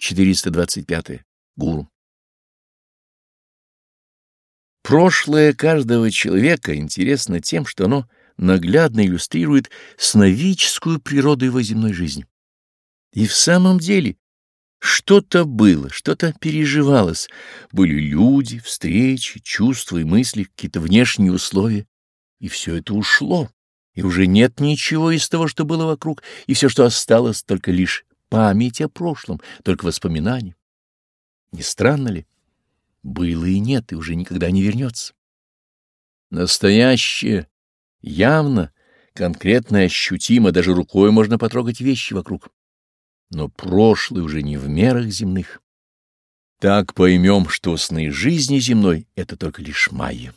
425. Гуру. Прошлое каждого человека интересно тем, что оно наглядно иллюстрирует сновидческую природу его земной жизни. И в самом деле что-то было, что-то переживалось, были люди, встречи, чувства и мысли, какие-то внешние условия, и все это ушло, и уже нет ничего из того, что было вокруг, и все, что осталось, только лишь память о прошлом, только воспоминания. Не странно ли? Было и нет, и уже никогда не вернется. Настоящее, явно, конкретно ощутимо, даже рукой можно потрогать вещи вокруг. Но прошлое уже не в мерах земных. Так поймем, что сны жизни земной — это только лишь майя.